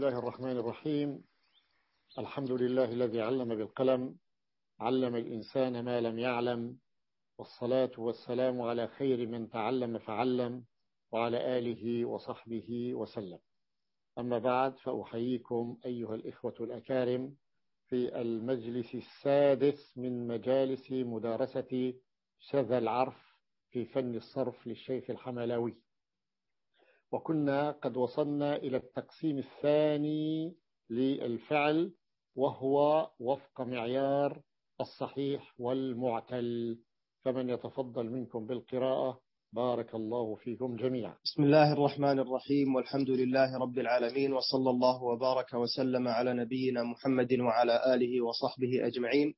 الله الرحمن الرحيم. الحمد لله الذي علم بالقلم علم الإنسان ما لم يعلم والصلاة والسلام على خير من تعلم فعلم وعلى آله وصحبه وسلم. أما بعد فأحييكم أيها الإخوة الأكارم في المجلس السادس من مجالس مدارسة شذا العرف في فن الصرف للشيخ الحملاوي. وكنا قد وصلنا إلى التقسيم الثاني للفعل وهو وفق معيار الصحيح والمعتل. فمن يتفضل منكم بالقراءة بارك الله فيكم جميعا. بسم الله الرحمن الرحيم والحمد لله رب العالمين وصلى الله وبارك وسلم على نبينا محمد وعلى آله وصحبه أجمعين.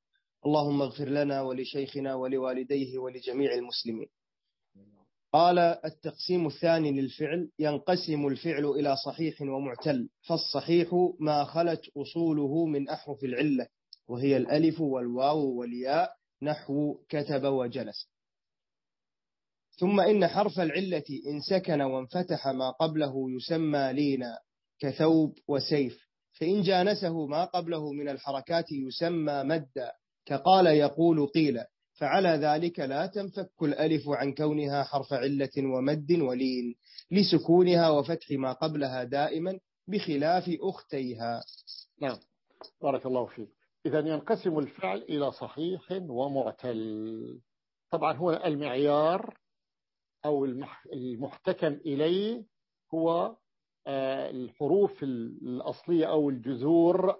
اللهم اغفر لنا ولشيخنا ولوالديه ولجميع المسلمين. قال التقسيم الثاني للفعل ينقسم الفعل إلى صحيح ومعتل فالصحيح ما خلت أصوله من أحرف العلة وهي الألف والواو والياء نحو كتب وجلس. ثم إن حرف العلة إن سكن وانفتح ما قبله يسمى لينا كثوب وسيف فإن جانسه ما قبله من الحركات يسمى مدا كقال يقول قيل فعلى ذلك لا تنفك الألف عن كونها حرف علة ومد ولين لسكونها وفتح ما قبلها دائما بخلاف أختيها. نعم. بارك الله فيك. إذا ينقسم الفعل إلى صحيح ومعتل. طبعا هو المعيار أو المحتكم إليه هو آه، الحروف الأصلية أو الجذور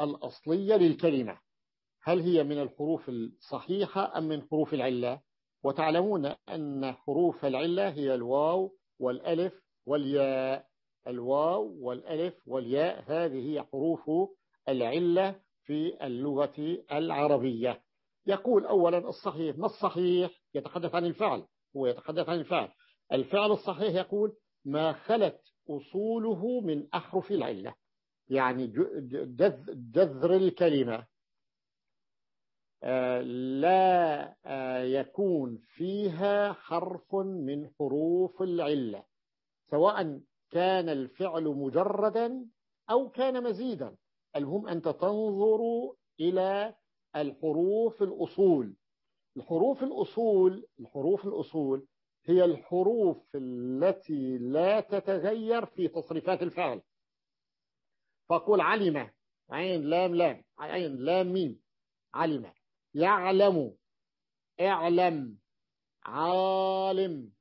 الأصلية للكلمة. هل هي من الحروف الصحيحة أم من حروف العلة؟ وتعلمون أن حروف العلة هي الواو والألف والياء. الواو والألف والياء هذه هي حروف العلة في اللغة العربية. يقول أولا الصحيح ما الصحيح؟ يتحدث عن الفعل هو يتحدث عن الفعل. الفعل الصحيح يقول ما خلت أصوله من أحرف العلة يعني جذر الكلمة. لا آه، يكون فيها حرف من حروف العلة سواء كان الفعل مجردا أو كان مزيدا. المهم أنت تنظر إلى الحروف الأصول. الحروف الأصول الحروف الأصول هي الحروف التي لا تتغير في تصريفات الفعل. فأقول علم عين لام لام عين لام ميم علم. يعلم اعلم عالم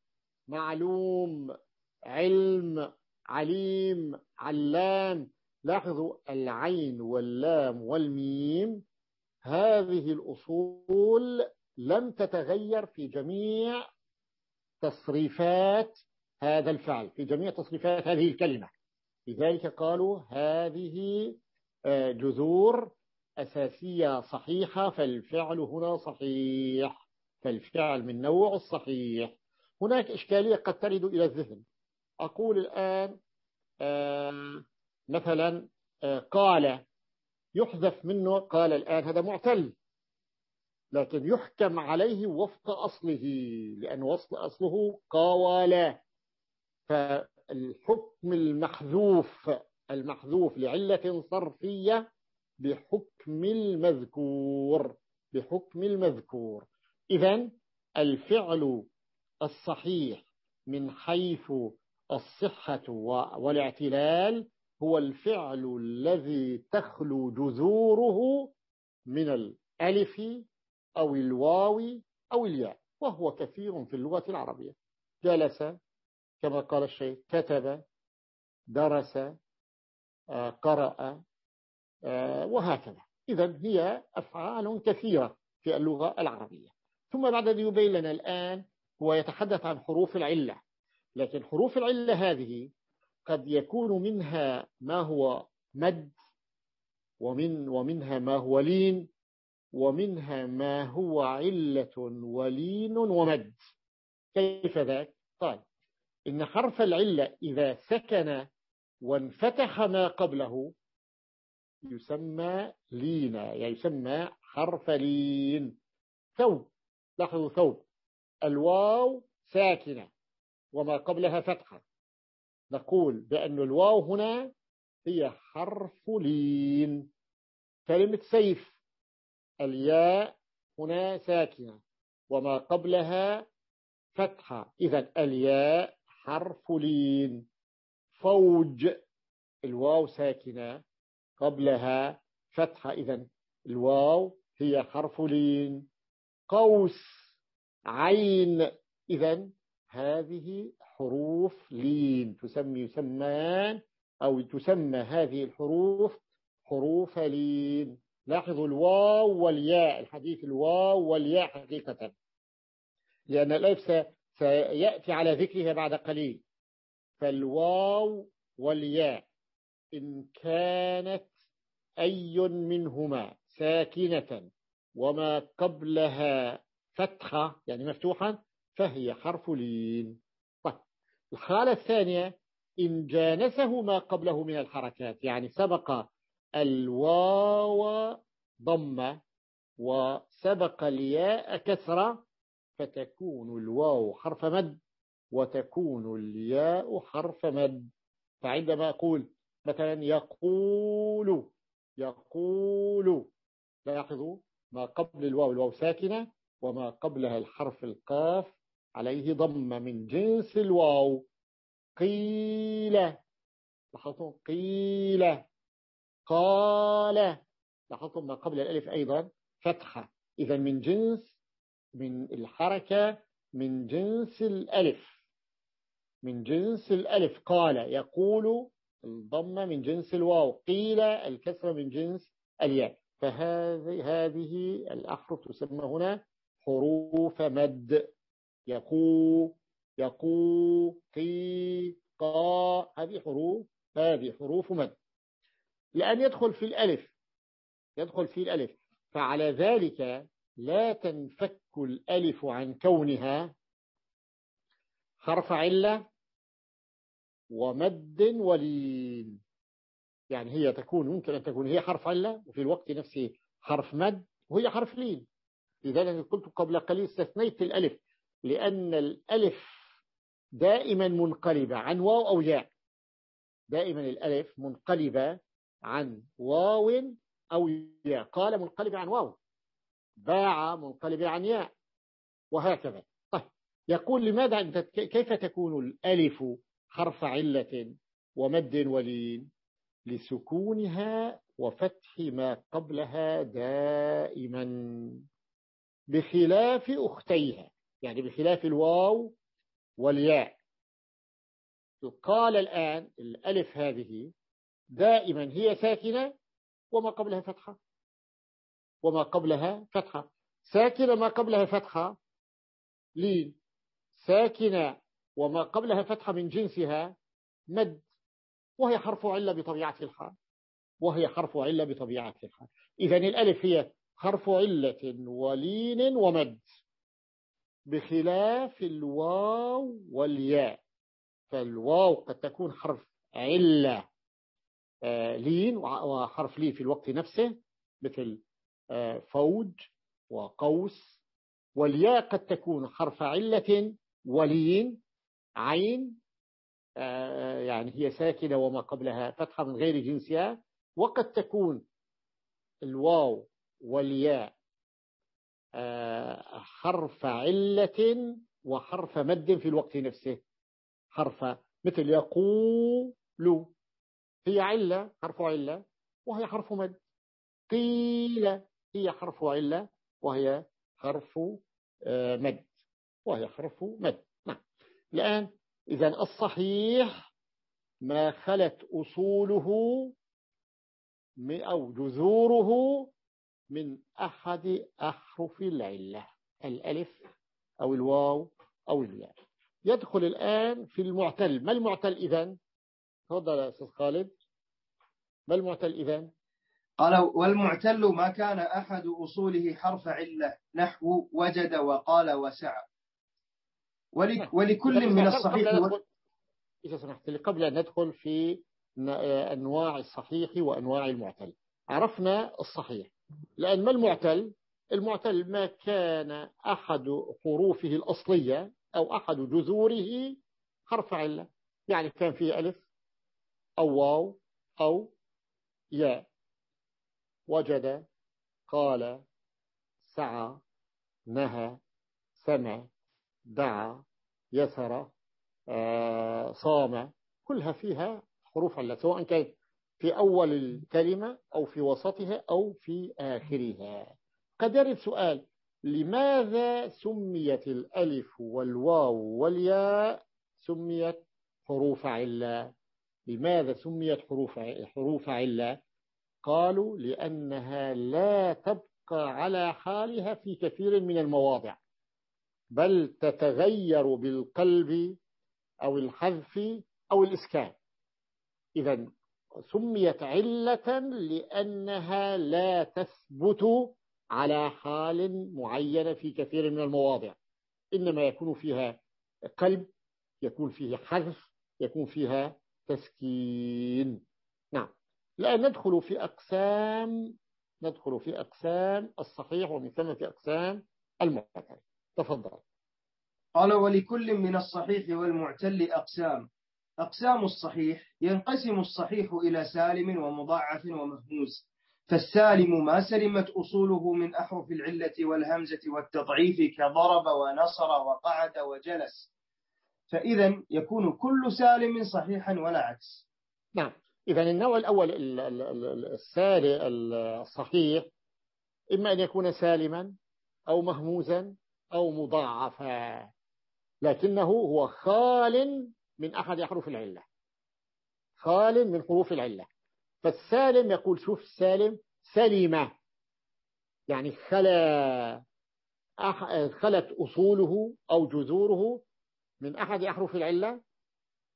معلوم علم عليم علام. لاحظوا العين واللام والميم. هذه الأصول لم تتغير في جميع تصريفات هذا الفعل في جميع تصريفات هذه الكلمة. لذلك قالوا هذه آه، جذور أساسية صحيحة فالفعل هنا صحيح. فالفعل من نوع الصحيح هناك إشكالية قد ترد إلى الذهن. أقول الآن آه مثلا آه قال يحذف منه قال الآن هذا معتل لكن يحكم عليه وفق أصله لأن وصل أصله قاولا فالحكم المحذوف المحذوف لعلة صرفية بحكم المذكور بحكم المذكور. إذا الفعل الصحيح من حيث الصحة والاعتلال هو الفعل الذي تخلو جذوره من الألف أو الواو أو الياء وهو كثير في اللغة العربية. جلس كما قال الشيخ كتب درس آه، قرأ وهكذا. إذا هي أفعال كثيرة في اللغة العربية. ثم بعد أن يبين لنا الآن هو يتحدث عن حروف العلة. لكن حروف العلة هذه قد يكون منها ما هو مد ومن ومنها ما هو لين ومنها ما هو علة ولين ومد. كيف ذاك؟ قال إن حرف العلة إذا سكن وانفتح ما قبله يسمى لينا يعني يسمى حرف لين. ثوب لاحظوا ثوب. الواو ساكنة وما قبلها فتحة. نقول بأن الواو هنا هي حرف لين. كلمة سيف الياء هنا ساكنة وما قبلها فتحة. إذا الياء حرف لين. فوج الواو ساكنة. قبلها فتحة إذا الواو هي حرف لين. قوس عين إذا هذه حروف لين. تسمي يسمان أو تسمى هذه الحروف حروف لين. لاحظوا الواو والياء الحديث الواو والياء حقيقة. لأن الألف سيأتي على ذكرها بعد قليل. فالواو والياء. إن كانت أي منهما ساكنة وما قبلها فتحة يعني مفتوحة فهي حرف لين. طيب الحالة الثانية إن جانسه ما قبله من الحركات يعني سبق الواو ضمة وسبق الياء كسرة فتكون الواو حرف مد وتكون الياء حرف مد. فعندما أقول مثلا يقول يقول لاحظوا ما قبل الواو الواو ساكنة وما قبلها الحرف القاف عليه ضمة من جنس الواو. قيل. لاحظوا قيل. قال. لاحظوا ما قبل الألف أيضا؟ فتحة. إذا من جنس من الحركة من جنس الألف. من جنس الألف. قال يقول الضمة من جنس الواو قيل الكسرة من جنس الياء. فهذه هذه الأحرف تسمى هنا حروف مد. يقو يقو قي قا. هذه حروف هذه حروف مد. لأن يدخل في الألف يدخل في الألف. فعلى ذلك لا تنفك الألف عن كونها حرف علة ومد ولين يعني هي تكون ممكن أن تكون هي حرف علة وفي الوقت نفسه حرف مد وهي حرف لين. لذلك قلت قبل قليل استثنيت الألف لأن الألف دائما منقلبة عن واو أو ياء. دائما الألف منقلبة عن واو أو ياء. قال منقلبة عن واو باع منقلبة عن ياء وهكذا. طيب يقول لماذا أنت كيف تكون الألف حرف علة ومد ولين لسكونها وفتح ما قبلها دائما بخلاف أختيها يعني بخلاف الواو والياء. قال الآن الألف هذه دائما هي ساكنة وما قبلها فتحة. وما قبلها فتحة. ساكنة ما قبلها فتحة. لين. ساكنة وما قبلها فتحة من جنسها مد وهي حرف علة بطبيعة الحال. وهي حرف علة بطبيعة الحال. إذا الألف هي حرف علة ولين ومد. بخلاف الواو والياء. فالواو قد تكون حرف علة آه، لين وحرف لين في الوقت نفسه مثل آه، فوج وقوس. والياء قد تكون حرف علة ولين عين آه، يعني هي ساكنة وما قبلها فتحة من غير جنسها وقد تكون الواو والياء حرف علة وحرف مد في الوقت نفسه. حرف مثل يقول هي علة حرف علة وهي حرف مد. قيل هي حرف علة وهي حرف آه، مد وهي حرف مد. الآن إذا الصحيح ما خلت أصوله أو جذوره من أحد أحرف العلة الألف أو الواو أو الياء. يدخل الآن في المعتل. ما المعتل إذن؟ تفضل يا أستاذ خالد. ما المعتل إذن؟ قال والمعتل ما كان أحد أصوله حرف علة نحو وجد وقال وسعى نعم. ولكل من الصحيح و... إذا سمحت لي قبل أن ندخل في أنواع الصحيح وأنواع المعتل. عرفنا الصحيح. لأن ما المعتل؟ المعتل ما كان أحد حروفه الأصلية أو أحد جذوره حرف علة. يعني كان فيه ألف أو واو أو ياء. وجد قال سعى نهى سمع. دعا يسر آه، صام كلها فيها حروف علة سواء كانت في أول الكلمة أو في وسطها أو في آخرها. قد يرد سؤال لماذا سميت الألف والواو والياء سميت حروف علة؟ لماذا سميت حروف حروف علة؟ قالوا لأنها لا تبقى على حالها في كثير من المواضع. بل تتغير بالقلب أو الحذف أو الإسكان. إذا سميت علة لأنها لا تثبت على حال معينة في كثير من المواضع. إنما يكون فيها قلب يكون فيها حذف يكون فيها تسكين. نعم. الآن ندخل في أقسام ندخل في أقسام الصحيح ومن ثم في أقسام المعتل تفضل. قال ولكل من الصحيح والمعتل أقسام. أقسام الصحيح ينقسم الصحيح إلى سالم ومضاعف ومهموز فالسالم ما سلمت أصوله من أحرف العلة والهمزة والتضعيف كضرب ونصر وقعد وجلس. فإذا يكون كل سالم صحيحا ولا عكس. نعم. إذا النوع الأول السالم الصحيح إما أن يكون سالما أو مهموزا أو مضاعفا. لكنه هو خال من أحد أحرف العلة. خال من حروف العلة. فالسالم يقول شوف سالم سليمة. يعني خلا خلت أصوله أو جذوره من أحد أحرف العلة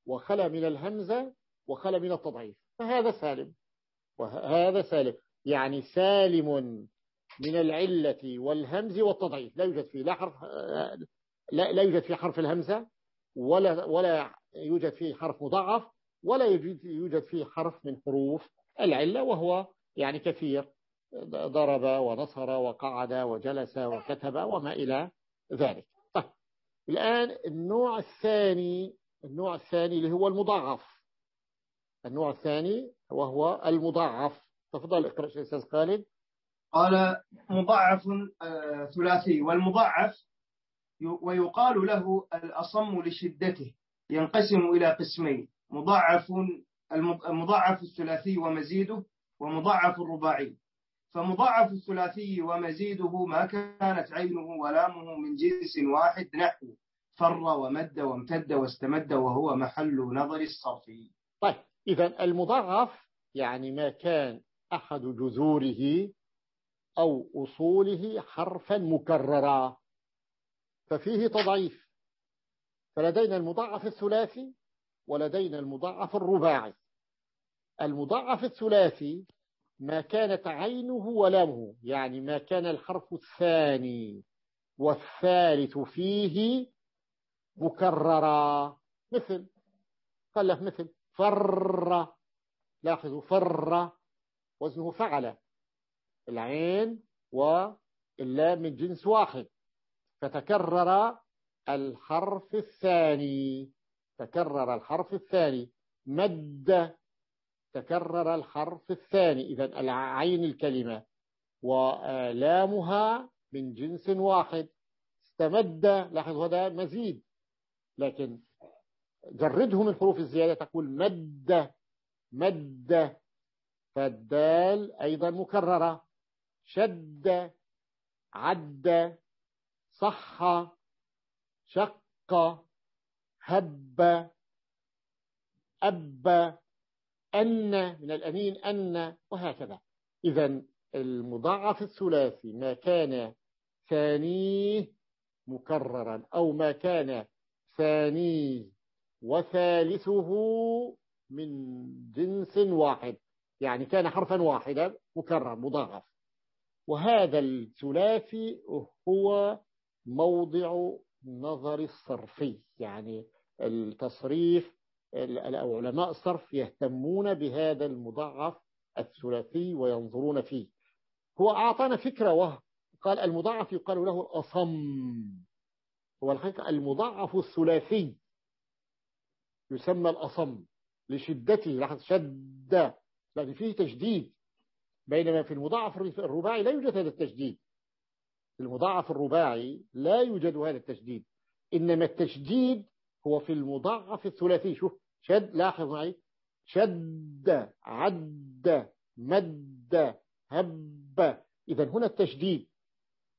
وخلا من الهمزة وخلا من التضعيف. فهذا سالم. وهذا سالم. يعني سالم من العلة والهمز والتضعيف. لا يوجد فيه لا حرف لا, لا يوجد فيه حرف الهمزة ولا ولا يوجد فيه حرف مضاعف ولا يوجد فيه حرف من حروف العلة وهو يعني كثير. ضرب ونصر وقعد وجلس وكتب وما إلى ذلك. طيب الآن النوع الثاني النوع الثاني اللي هو المضاعف. النوع الثاني وهو المضاعف. تفضل اقرأ شيء أستاذ خالد. قال مضاعف آه، ثلاثي. والمضاعف ويقال له الأصم لشدته ينقسم إلى قسمين. مضاعف المضاعف الثلاثي ومزيده ومضاعف الرباعي. فمضاعف الثلاثي ومزيده ما كانت عينه ولامه من جنس واحد نحو فر ومد وامتد واستمد وهو محل نظر الصرفي طيب إذا المضاعف يعني ما كان أحد جذوره أو أصوله حرفا مكررا. ففيه تضعيف. فلدينا المضاعف الثلاثي ولدينا المضاعف الرباعي. المضاعف الثلاثي ما كانت عينه ولامه يعني ما كان الحرف الثاني والثالث فيه مكررا. مثل قال له مثل فر. لاحظوا فر. وزنه فعل. العين واللام من جنس واحد. فتكرر الحرف الثاني. تكرر الحرف الثاني. مد. تكرر الحرف الثاني. إذا العين الكلمة ولامها من جنس واحد. استمد. لاحظ هذا مزيد. لكن جرده من حروف الزيادة تقول مد. مد. فالدال أيضا مكررة. شد عد صح شق هب أب أن من الأنين أن وهكذا. إذا المضاعف الثلاثي ما كان ثانية مكررا أو ما كان ثانية وثالثه من جنس واحد يعني كان حرفا واحدا مكرر مضاعف. وهذا الثلاثي هو موضع نظر الصرفي يعني التصريف علماء الصرف يهتمون بهذا المضاعف الثلاثي وينظرون فيه. هو أعطانا فكرة وهو قال يقال له الأصم. هو الحقيقة المضاعف الثلاثي يسمى الأصم لشدته لاحظ شد لأن فيه تجديد بينما في المضاعف الرباعي لا يوجد هذا التجديد في المضاعف الرباعي لا يوجد هذا التجديد إنما التجديد هو في المضاعف الثلاثي. شوف شد لاحظ معي. شد عد مد هب. إذا هنا التشديد.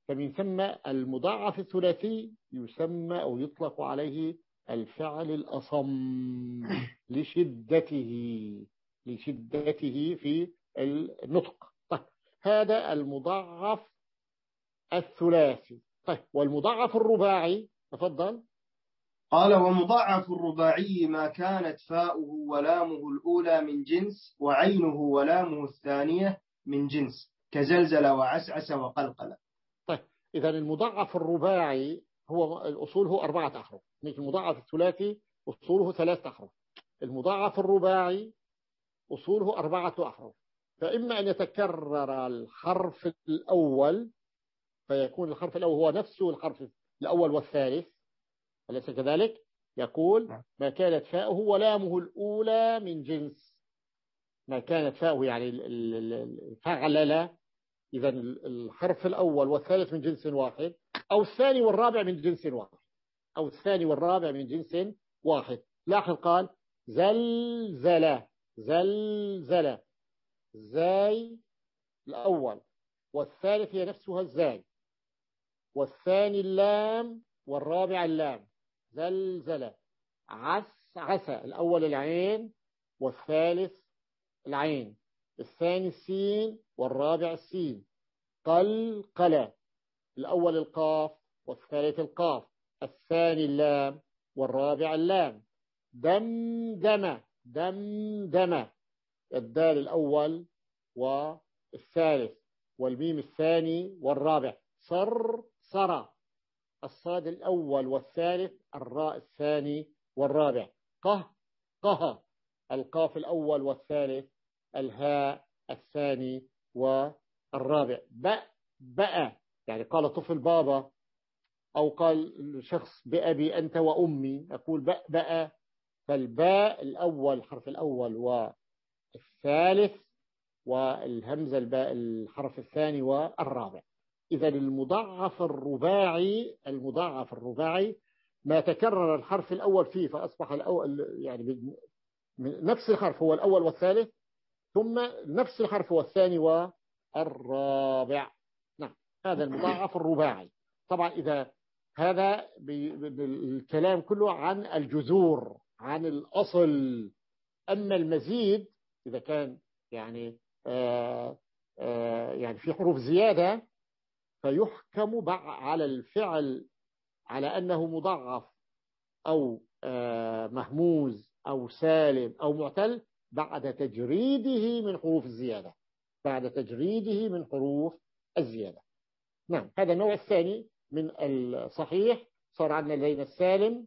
فمن ثم المضاعف الثلاثي يسمى أو يطلق عليه الفعل الأصم لشدته لشدته في النطق. طيب هذا المضاعف الثلاثي. طيب والمضاعف الرباعي تفضل. قال ومضاعف الرباعي ما كانت فاؤه ولامه الأولى من جنس وعينه ولامه الثانية من جنس كزلزل وعسعس وقلقل طيب إذا المضاعف الرباعي هو الأصول هو أربعة أحرف. المضاعف الثلاثي أصوله ثلاثة أحرف. المضاعف الرباعي أصوله أربعة أحرف. فإما أن يتكرر الحرف الأول فيكون الحرف الأول هو نفسه الحرف الأول والثالث أليس كذلك؟ يقول نعم. ما كانت فاؤه ولامه الأولى من جنس. ما كانت فاؤه يعني فعلل إذا الحرف الأول والثالث من جنس واحد أو الثاني والرابع من جنس واحد. أو الثاني والرابع من جنس واحد. لاحظ قال زلزلة زلزلة زاي الأول والثالث هي نفسها الزاي والثاني اللام والرابع اللام زلزلة عس عسى الأول العين والثالث العين الثاني السين والرابع السين قلقلة الأول القاف والثالث القاف الثاني اللام والرابع اللام دمدم دمدم الدال الأول والثالث والميم الثاني والرابع. صر صرى الصاد الأول والثالث الراء الثاني والرابع. قه قه. القاف الأول والثالث الهاء الثاني والرابع. بأ بأ. يعني قال طفل بابا أو قال شخص بأبي أنت وأمي أقول بأ بأ. فالباء الأول الحرف الأول والثالث والهمزة الباء الحرف الثاني والرابع. إذا المضاعف الرباعي المضاعف الرباعي ما تكرر الحرف الأول فيه فأصبح الأول يعني نفس الحرف هو الأول والثالث ثم نفس الحرف هو الثاني والرابع. نعم هذا المضاعف الرباعي. طبعا إذا هذا الكلام كله عن الجذور عن الأصل. أما المزيد إذا كان يعني آآ آآ يعني في حروف زيادة فيحكم على الفعل على أنه مضاعف أو مهموز أو سالم أو معتل بعد تجريده من حروف الزيادة بعد تجريده من حروف الزيادة. نعم هذا النوع الثاني من الصحيح. صار عندنا لدينا السالم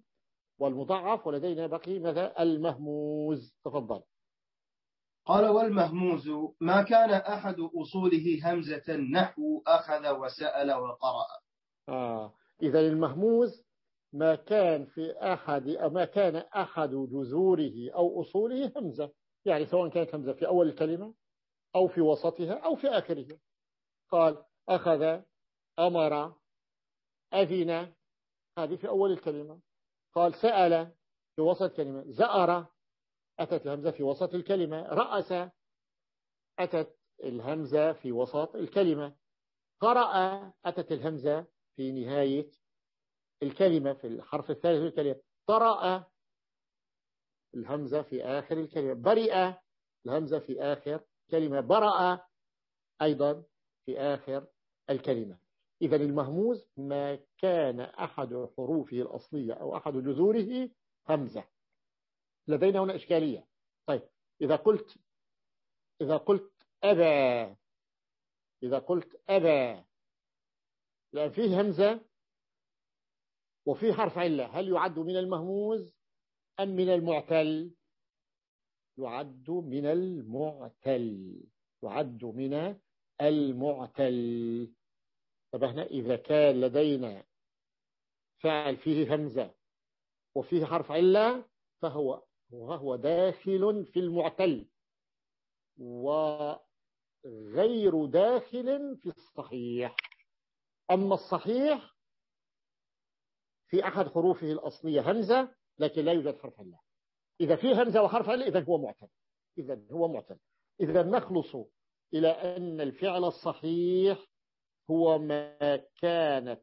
والمضاعف ولدينا بقي ماذا؟ المهموز. تفضل. قال والمهموز ما كان أحد أصوله همزة نحو أخذ وسأل وقرأ. آه. إذا المهموز ما كان في أحد ما كان أحد جذوره أو أصوله همزة. يعني سواء كانت همزة في أول الكلمة أو في وسطها أو في آخرها قال أخذ أمر أذن. هذه في أول الكلمة. قال سأل في وسط الكلمة. زأر أتت الهمزة في وسط الكلمة. رأس أتت الهمزة في وسط الكلمة. قرأ أتت الهمزة في نهاية الكلمة في الحرف الثالث من الكلمة. طرأ الهمزة في آخر الكلمة. برئ الهمزة في آخر كلمة. برأ أيضا في آخر الكلمة. إذا المهموز ما كان أحد حروفه الأصلية أو أحد جذوره همزة. لدينا هنا إشكالية. طيب إذا قلت إذا قلت أبا إذا قلت أبا لأن فيه همزة وفيه حرف علة هل يعد من المهموز أم من المعتل؟ يعد من المعتل. يعد من المعتل. طب إحنا إذا كان لدينا فعل فيه همزة وفيه حرف علة فهو وهو داخل في المعتل وغير داخل في الصحيح. أما الصحيح في أحد حروفه الأصلية همزة لكن لا يوجد حرف علة إذا في همزة وحرف علة إذا هو معتل. إذا هو معتل. إذا نخلص إلى أن الفعل الصحيح هو ما كانت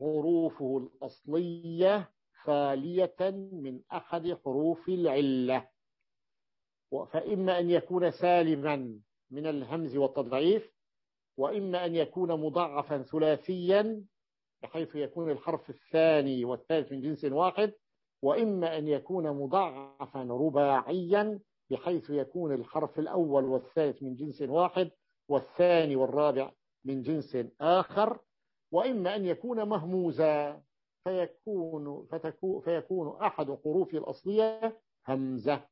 حروفه الأصلية خالية من أحد حروف العلة. فإما أن يكون سالما من الهمز والتضعيف وإما أن يكون مضاعفا ثلاثيا بحيث يكون الحرف الثاني والثالث من جنس واحد وإما أن يكون مضاعفا رباعيا بحيث يكون الحرف الأول والثالث من جنس واحد والثاني والرابع من جنس آخر وإما أن يكون مهموزا فيكون, فتكون فيكون أحد حروف الأصلية همزة.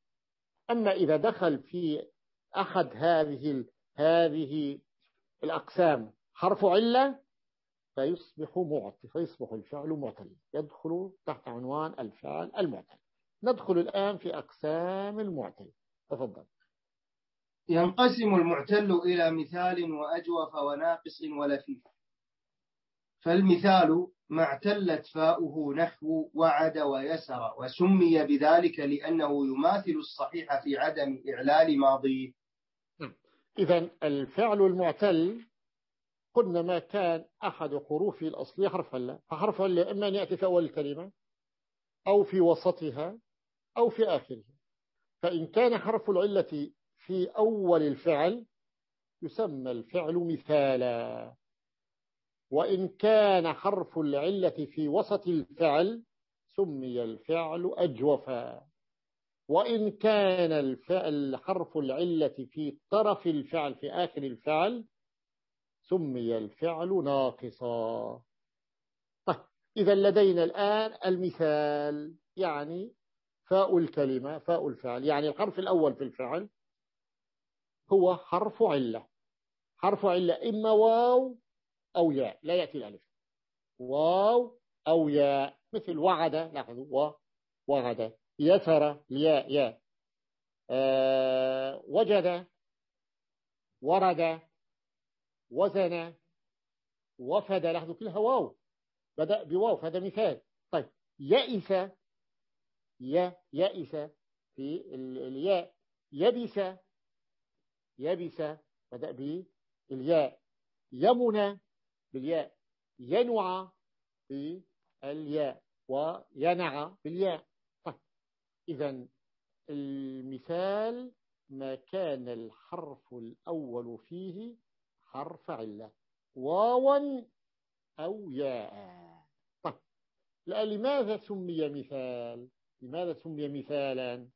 أما إذا دخل في أحد هذه هذه الأقسام حرف علة فيصبح معتل فيصبح الفعل معتل. يدخل تحت عنوان الفعل المعتل. ندخل الآن في أقسام المعتل. تفضل. ينقسم المعتل إلى مثال وأجوف وناقص ولفيف. فالمثال ما اعتلت فاؤه نحو وعد ويسر وسمي بذلك لأنه يماثل الصحيح في عدم إعلال ماضيه. نعم. إذا الفعل المعتل قلنا ما كان أحد حروفه الأصلية حرف هلا فحرف هلا إما أن يأتي في أول الكلمة أو في وسطها أو في آخرها. فإن كان حرف العلة في أول الفعل يسمى الفعل مثالا. وإن كان حرف العلة في وسط الفعل سمي الفعل أجوفا. وإن كان الفعل حرف العلة في طرف الفعل في آخر الفعل سمي الفعل ناقصا. طيب إذا لدينا الآن المثال يعني فاء الكلمة فاء الفعل يعني الحرف الأول في الفعل هو حرف علة. حرف علة إما واو أو ياء لا يأتي الألف. واو أو ياء مثل وعد لاحظوا وعد. يسر ياء ياء. أه وجد ورد وزن وفد. لاحظوا كلها واو. بدأ بواو هذا مثال. طيب يئس يا يئس في الياء. يبس يبس بدأ بالياء. يمنى بالياء. ينوع بالياء وينع بالياء طيب. إذا المثال ما كان الحرف الأول فيه حرف علة. واوا أو ياء. طيب. لماذا سمي مثال؟ لماذا سمي مثالا؟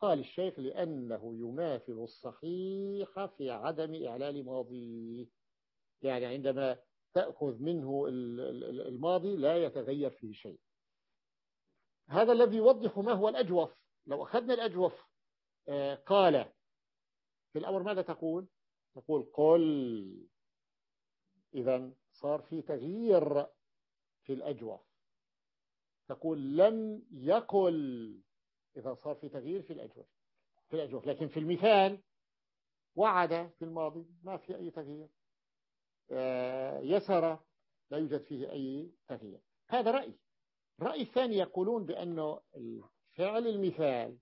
قال الشيخ لأنه يماثل الصحيح في عدم إعلال ماضيه. يعني عندما تأخذ منه الماضي لا يتغير فيه شيء. هذا الذي يوضح ما هو الأجوف. لو أخذنا الأجوف آه، قال في الأمر ماذا تقول؟ تقول قل. إذا صار في تغيير في الأجوف. تقول لم يقل. إذا صار في تغيير في الأجوف في الأجوف. لكن في المثال وعد في الماضي ما في أي تغيير. آه، يسر لا يوجد فيه أي تغيير. هذا رأي. الرأي الثاني يقولون بأنه الفعل المثال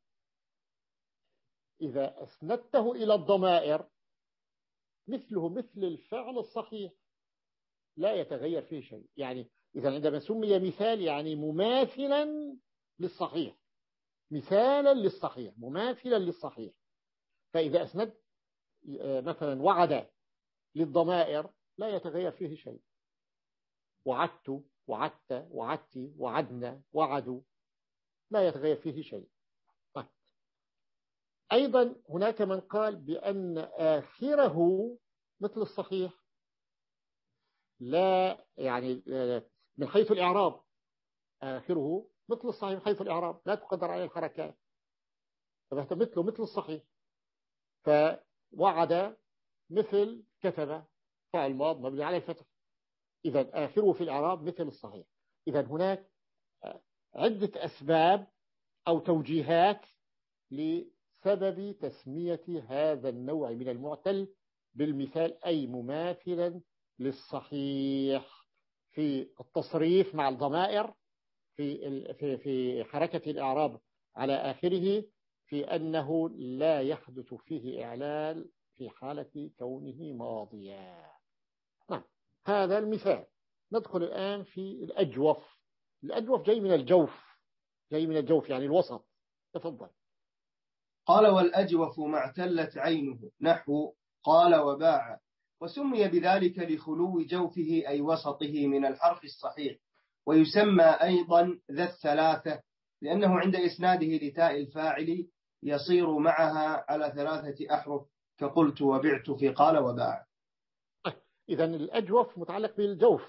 إذا أسندته إلى الضمائر مثله مثل الفعل الصحيح لا يتغير فيه شيء. يعني إذا عندما سمي مثال يعني مماثلا للصحيح. مثالا للصحيح. مماثلا للصحيح. فإذا أسند آه، مثلا وعد للضمائر لا يتغير فيه شيء. وعدت وعدت وعدت وعدنا وعدوا. لا يتغير فيه شيء. طيب. أيضا هناك من قال بأن آخره مثل الصحيح. لا يعني من حيث الإعراب. آخره مثل الصحيح من حيث الإعراب. لا تقدر عليه الحركات مثله مثل الصحيح. فوعد مثل كتب فعل ماض مبني على الفتح. إذا آخره في الإعراب مثل الصحيح. إذا هناك عدة أسباب أو توجيهات سبب تسمية هذا النوع من المعتل بالمثال أي مماثلا للصحيح. في التصريف مع الضمائر في في في حركة الإعراب على آخره في أنه لا يحدث فيه إعلال في حالة كونه ماضيا. نعم. هذا المثال. ندخل الآن في الأجوف. الأجوف جاي من الجوف. جاي من الجوف يعني الوسط. تفضل. قال والأجوف ما اعتلت عينه. نحو قال وباع. وسمي بذلك لخلو جوفه أي وسطه من الحرف الصحيح. ويسمى أيضا ذا الثلاثة لأنه عند إسناده لتاء الفاعل يصير معها على ثلاثة أحرف. كقلت وبعت في قال وباع. إذا الأجوف متعلق بالجوف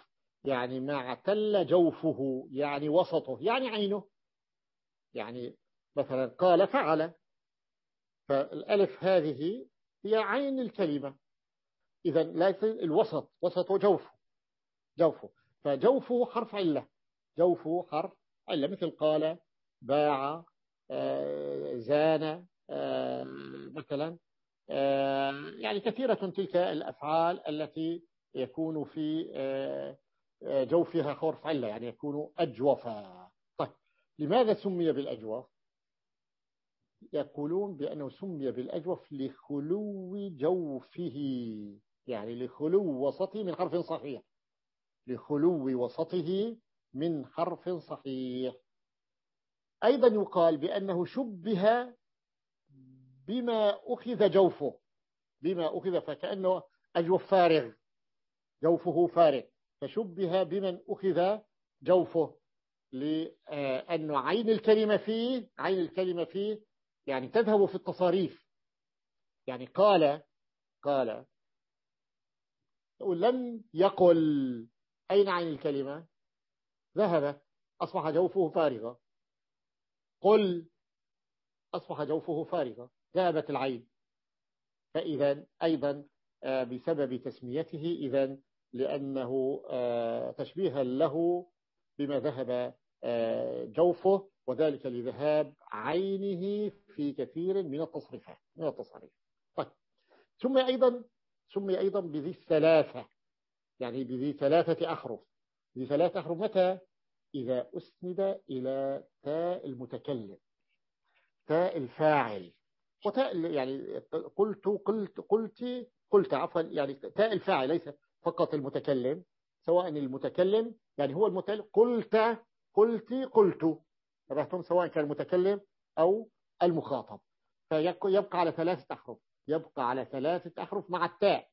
يعني ما اعتل جوفه يعني وسطه يعني عينه. يعني مثلا قال فعل فالألف هذه هي عين الكلمة. إذا ليس الوسط وسط جوفه جوفه. فجوفه حرف علة جوفه حرف علة مثل قال باع آه، زان آه، مثلا يعني كثيرة تلك الأفعال التي يكون في جوفها حرف علة يعني يكون أجوفا طيب لماذا سمي بالأجوف؟ يقولون بأنه سمي بالأجوف لخلو جوفه يعني لخلو وسطه من حرف صحيح. لخلو وسطه من حرف صحيح. أيضا يقال بأنه شبه بما أخذ جوفه بما أخذ فكأنه أجوف فارغ جوفه فارغ. فشبه بمن أخذ جوفه لأن عين الكلمة فيه عين الكلمة فيه يعني تذهب في التصاريف. يعني قال قال لم يقل. أين عين الكلمة؟ ذهبت أصبح جوفه فارغة قل أصبح جوفه فارغة ذهبت العين. فإذا أيضا آه، بسبب تسميته إذا لأنه آه، تشبيها له بما ذهب آه، جوفه وذلك لذهاب عينه في كثير من التصريفات من التصريف طيب. ثم أيضا سمي أيضا بذي الثلاثة يعني بذي ثلاثة أحرف. ذي ثلاثة أحرف متى؟ إذا أسند إلى تاء المتكلم تاء الفاعل. وتاء يعني قلت قلت قلت قلت عفوا يعني تاء الفاعل ليس فقط المتكلم سواء المتكلم يعني هو المتكلم قلت قلت قلت رأيتم سواء كان المتكلم أو المخاطب. فيبقى على ثلاثة أحرف يبقى على ثلاثة أحرف مع التاء.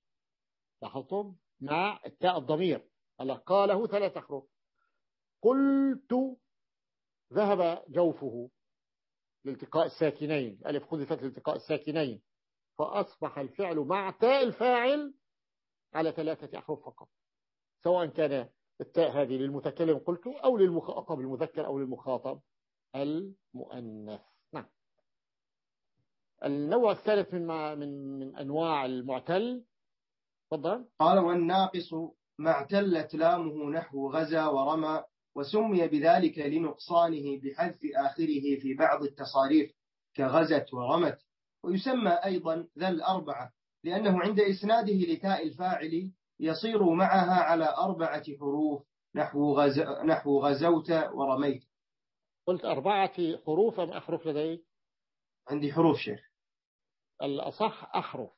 لاحظتم؟ مع التاء الضمير. قاله ثلاثة أحرف. قلت ذهب جوفه. لالتقاء الساكنين. ألف خذفت لالتقاء الساكنين. فأصبح الفعل مع تاء الفاعل على ثلاثة أحرف فقط. سواء كان التاء هذه للمتكلم قلت أو للمخاطب المذكر أو للمخاطب. المؤنث. نعم. النوع الثالث من من من أنواع المعتل. تفضل. قال والناقص ما اعتلت لامه نحو غزا ورمى. وسمي بذلك لنقصانه بحذف آخره في بعض التصاريف كغزت ورمت ويسمى أيضا ذا الأربعة لأنه عند إسناده لتاء الفاعل يصير معها على أربعة حروف نحو, غز... نحو غزوت ورميت. قلت أربعة حروف أم أحرف لديك؟ عندي حروف شيخ. الأصح أحرف.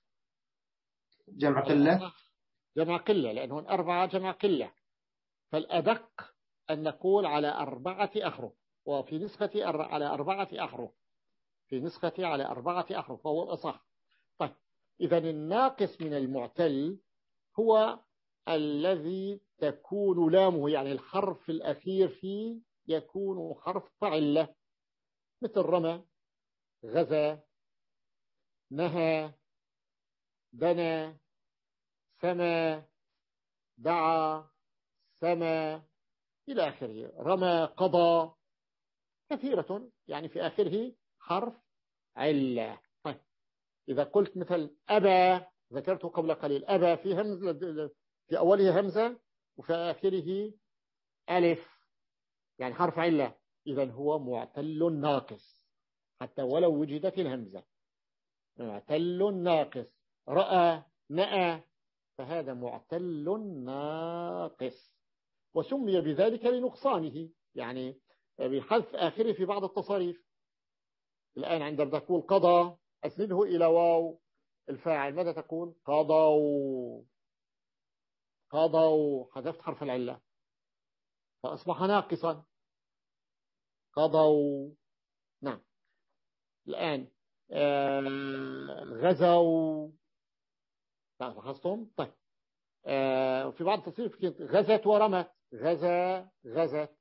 جمع قلة؟ جمع قلة لأنه أربعة جمع قلة. فالأدق أن نقول على أربعة أحرف وفي نسخة على أربعة أحرف في نسخة على أربعة أحرف فهو الأصح. طيب إذا الناقص من المعتل هو الذي تكون لامه يعني الحرف الأخير فيه يكون حرف فعلة. مثل رمى غزا نهى دنا سما دعا سما إلى آخره. رمى قضى كثيرة يعني في آخره حرف علة. طيب إذا قلت مثل أبا ذكرته قبل قليل أبا في همزة في أوله همزة وفي آخره ألف يعني حرف علة. إذا هو معتل ناقص حتى ولو وجدت الهمزة. معتل ناقص. رأى نأى فهذا معتل ناقص. وسمي بذلك لنقصانه يعني بحذف آخره في بعض التصاريف. الآن عندما تقول قضى أسنده إلى واو. الفاعل ماذا تقول؟ قضوا. قضوا. حذفت حرف العلة. فأصبح ناقصا. قضوا. نعم. الآن آه، غزوا. لاحظتم؟ طيب. آه، في بعض التصريف غزت ورمت. غزا غزت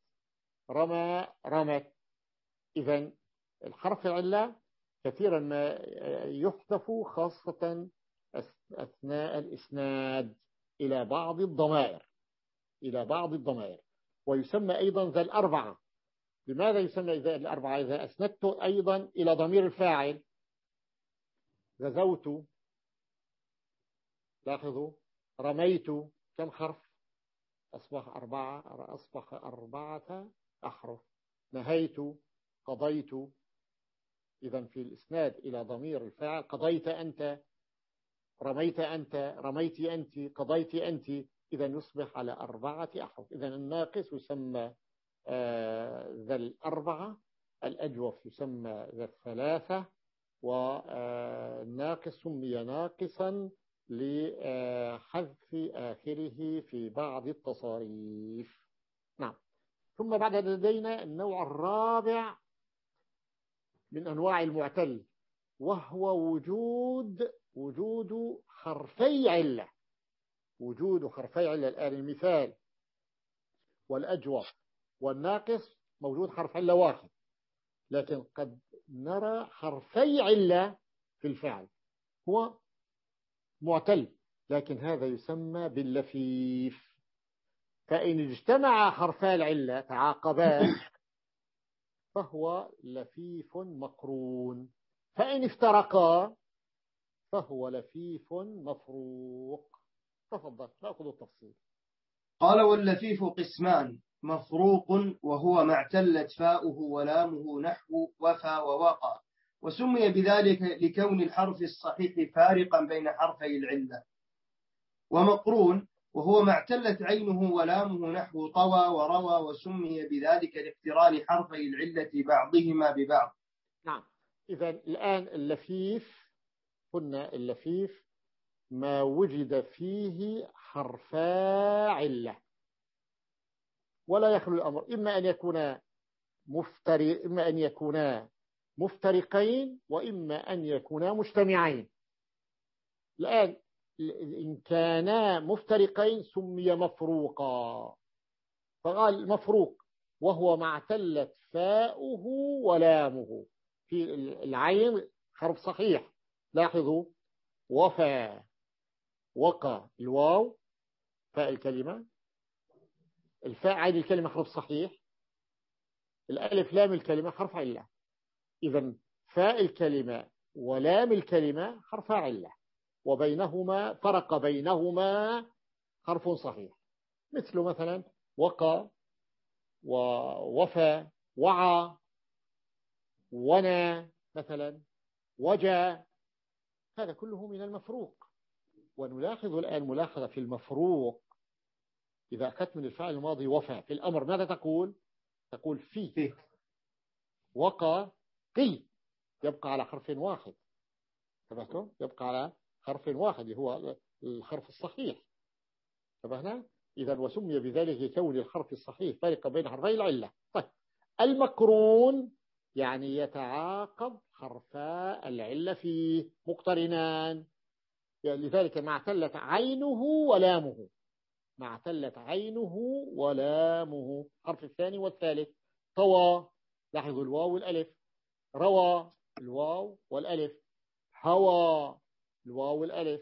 رمى رمت. إذا الحرف العلة كثيرا ما يحذف خاصة أثناء الإسناد إلى بعض الضمائر إلى بعض الضمائر. ويسمى أيضا ذا الأربعة. لماذا يسمى ذا الأربعة؟ إذا أسندت أيضا إلى ضمير الفاعل. غزوت لاحظوا رميت كم حرف؟ أصبح أربعة أصبح أربعة أحرف. نهيت قضيت. إذا في الإسناد إلى ضمير الفاعل قضيت أنت رميت أنت رميت أنت قضيت أنت. إذا يصبح على أربعة أحرف. إذا الناقص يسمى آه ذا الأربعة الأجوف يسمى ذا الثلاثة والناقص سمي ناقصا لحذف آخره في بعض التصاريف. نعم. ثم بعد لدينا النوع الرابع من أنواع المعتل وهو وجود وجود حرفي علة. وجود حرفي علة. الآن المثال والأجوف والناقص موجود حرف علة واحد لكن قد نرى حرفي علة في الفعل. هو معتل لكن هذا يسمى باللفيف. فإن اجتمع حرفا العلة تعاقبا فهو لفيف مقرون. فإن افترقا فهو لفيف مفروق. تفضل نأخذ التفصيل. قال واللفيف قسمان مفروق وهو ما اعتلت فاؤه ولامه نحو وفى ووقى وسمي بذلك لكون الحرف الصحيح فارقا بين حرفي العلة. ومقرون وهو ما اعتلت عينه ولامه نحو طوى وروى وسمي بذلك لاقتران حرفي العلة بعضهما ببعض. نعم. إذا الآن اللفيف قلنا اللفيف ما وجد فيه حرفا علة. ولا يخلو الأمر. إما أن يكون مفترق إما أن يكونا مفترقين وإما أن يكونا مجتمعين. الآن إن كانا مفترقين سمي مفروقا. فقال مفروق وهو ما اعتلت فاؤه ولامه. في العين حرف صحيح. لاحظوا وفى وقى الواو فاء الكلمة. الفاء عين الكلمة حرف صحيح. الألف لام الكلمة حرف علة. إذا فاء الكلمة ولام الكلمة حرف علة وبينهما فرق بينهما حرف صحيح. مثل مثلا وقى ووفى وعى ونا مثلا وجا هذا كله من المفروق. ونلاحظ الآن ملاحظة في المفروق. إذا أخذت من الفعل الماضي وفى في الأمر ماذا تقول؟ تقول في وقى قي. يبقى على حرف واحد. تبهتم يبقى على حرف واحد هو الحرف الصحيح. تبهنا إذا وسمي بذلك لكون الحرف الصحيح فرق بين حرفي العلة. طيب. المقرون يعني يتعاقب حرفا العلة فيه مقترنان. يعني لذلك ما اعتلت عينه ولامه. ما اعتلت عينه ولامه. حرف الثاني والثالث. طوى لاحظوا الواو والألف. روى الواو والألف. هوى الواو والألف.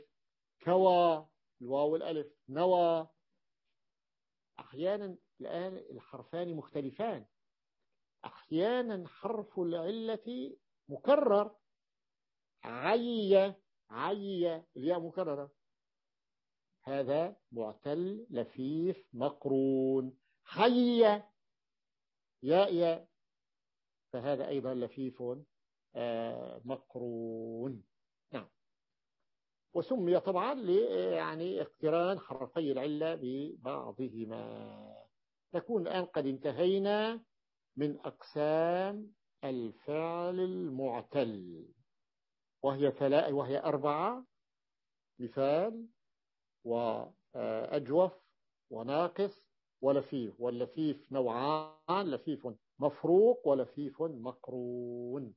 كوى الواو والألف. نوى. أحيانا الآن الحرفان مختلفان. أحيانا حرف العلة مكرر. عي عي. الياء مكررة. هذا معتل لفيف مقرون. حي. ياء فهذا أيضا لفيف آه، مقرون. وسمي طبعا يعني اقتران حرفي العلة ببعضهما. نكون الآن قد انتهينا من أقسام الفعل المعتل. وهي ثلاث وهي أربعة مثال وأجوف وناقص ولفيف. واللفيف نوعان لفيف مفروق ولفيف مقرون.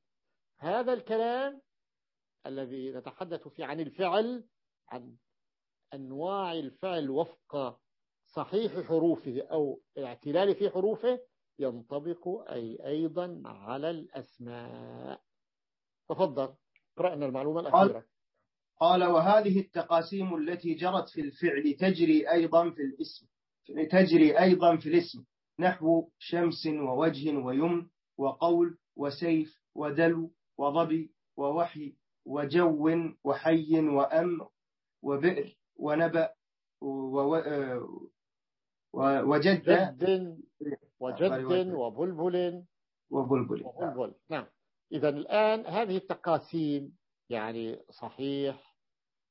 هذا الكلام الذي نتحدث فيه عن الفعل عن أنواع الفعل وفق صحيح حروفه أو اعتلال في حروفه ينطبق أي أيضا على الأسماء. تفضل قرأنا المعلومة الأخيرة. قال وهذه التقاسيم التي جرت في الفعل تجري أيضا في الاسم تجري أيضا في الاسم. نحو شمس ووجه ويمن وقول وسيف ودلو وضبي ووحي وجو وحي وأمر وبئر ونبأ وجد. جد وجد وبلبل. وبلبل. وبلبل. نعم. إذا الآن هذه التقاسيم يعني صحيح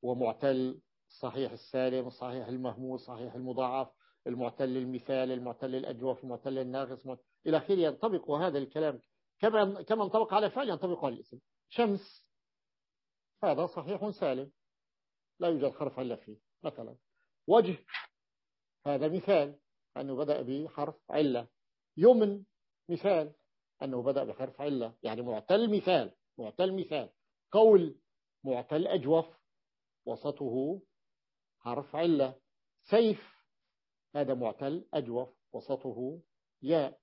ومعتل صحيح السالم صحيح المهموس صحيح المضاعف المعتل المثال المعتل الأجوف المعتل الناقص إلى آخره ينطبق هذا الكلام. كما كما انطبق على فعل ينطبق على الاسم. شمس. هذا صحيح سالم. لا يوجد حرف علة فيه مثلا. وجه. هذا مثال أنه بدأ بحرف علة. يمن. مثال أنه بدأ بحرف علة. يعني معتل مثال معتل مثال. قول. معتل أجوف. وسطه حرف علة. سيف. هذا معتل أجوف وسطه ياء.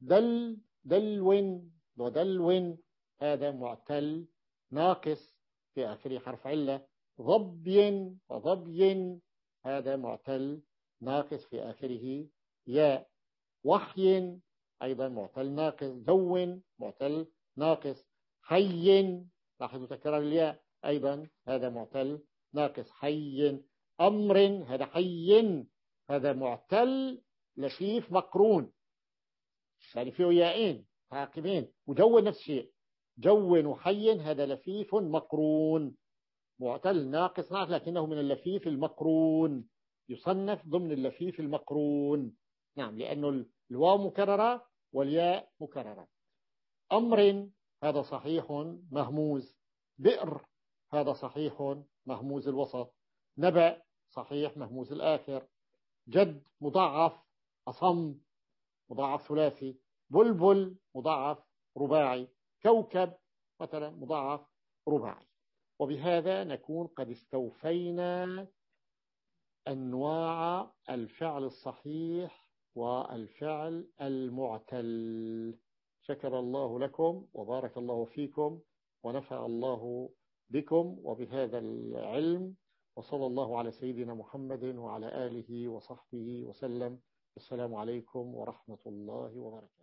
دل دلون ودلون هذا معتل ناقص في آخره حرف علة. ضبي وضبي هذا معتل ناقص في آخره ياء. وحي أيضا معتل ناقص. دون معتل ناقص. حي لاحظوا تكرار الياء أيضا هذا معتل ناقص. حي أمر هذا حي هذا معتل لفيف مقرون. يعني فيه يائين عاقبين وجو نفس الشيء جو وحي هذا لفيف مقرون. معتل ناقص ناقص لكنه من اللفيف المقرون. يصنف ضمن اللفيف المقرون. نعم لأنه الواو مكررة والياء مكررة. أمر هذا صحيح مهموز. بئر هذا صحيح مهموز الوسط. نبأ صحيح مهموز الآخر. جد مضاعف أصم مضاعف ثلاثي بلبل مضاعف رباعي كوكب مثلا مضاعف رباعي. وبهذا نكون قد استوفينا أنواع الفعل الصحيح والفعل المعتل. شكر الله لكم وبارك الله فيكم ونفع الله بكم. وبهذا العلم وصلى الله على سيدنا محمد وعلى آله وصحبه وسلم. السلام عليكم ورحمة الله وبركاته.